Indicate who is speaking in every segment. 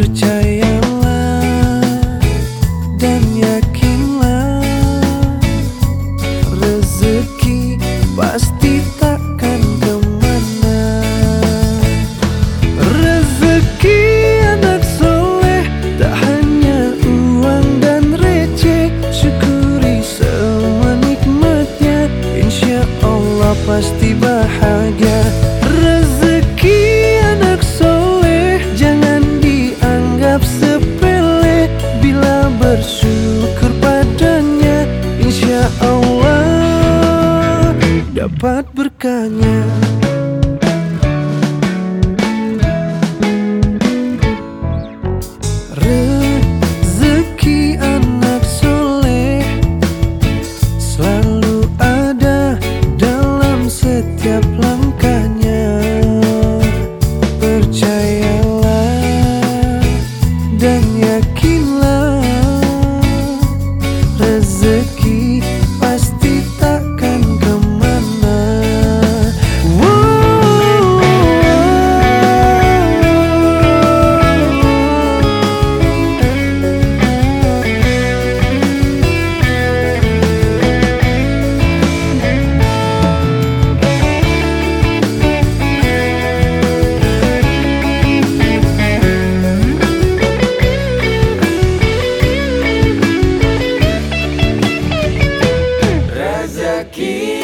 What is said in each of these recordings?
Speaker 1: Percayalah dan yakinlah Rezeki pasti takkan ke mana. Rezeki anak soleh tak hanya uang dan receh. Syukuri semua nikmatnya Insya Allah pasti bahagia. dapat berkahnya Rezeki anak soleh Selalu ada dalam setiap langkahnya Percayalah dan ya.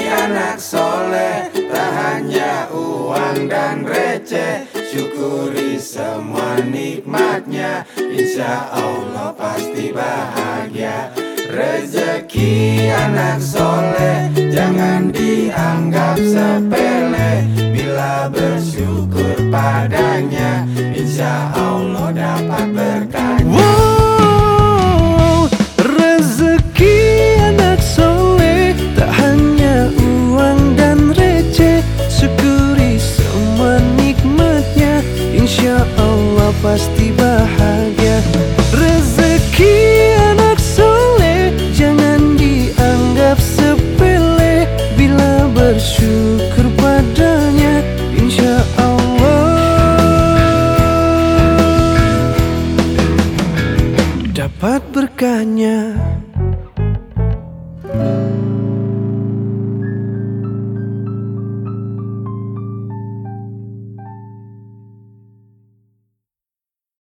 Speaker 2: anak soleh Tak hanya uang dan receh. Syukuri semua nikmatnya Insya Allah pasti bahagia. Rezeki anak soleh Jangan dianggap sepele. Bila bersyukur padanya Insya Allah dapat ber
Speaker 1: Pasti bahagia. Rezeki anak soleh Jangan dianggap sepele. Bila bersyukur padanya Insya Allah. Dapat berkahnya